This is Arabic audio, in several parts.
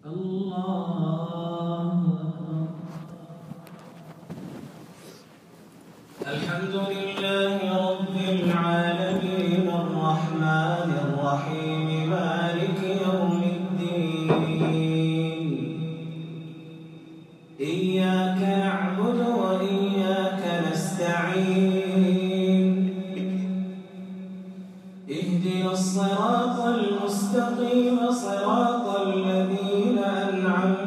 الله الحمد لله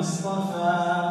اصطفى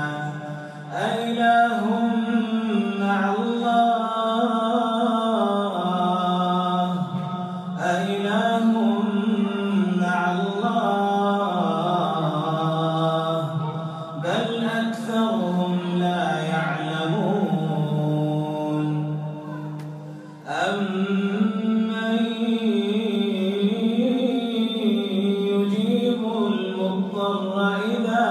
وإذا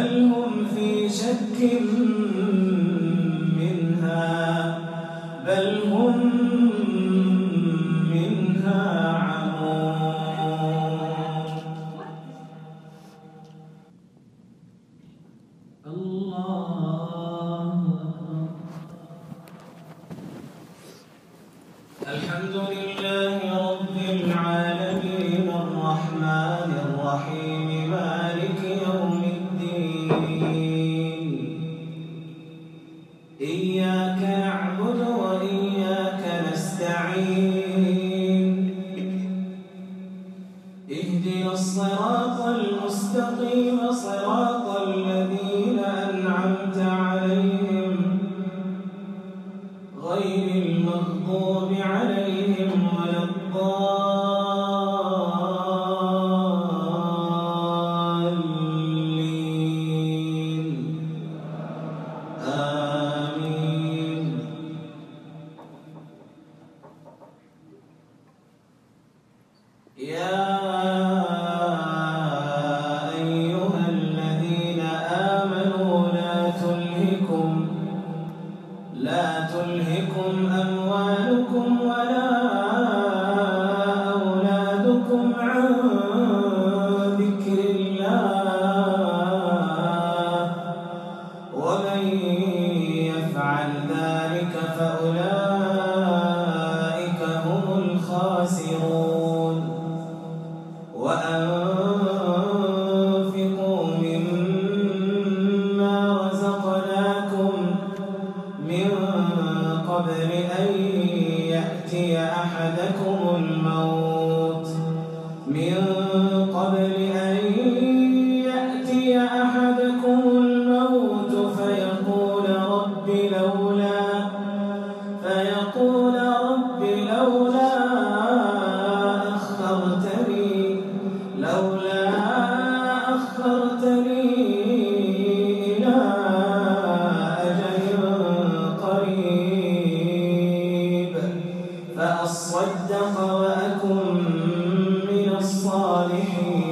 بل هم في شك منها بل هم منها عمون. الله. الحمد لله يا أيها الذين آمنوا لا تلهكم لا تلهكم أموالكم أحدكم وأصدق وأكن من الصالحين.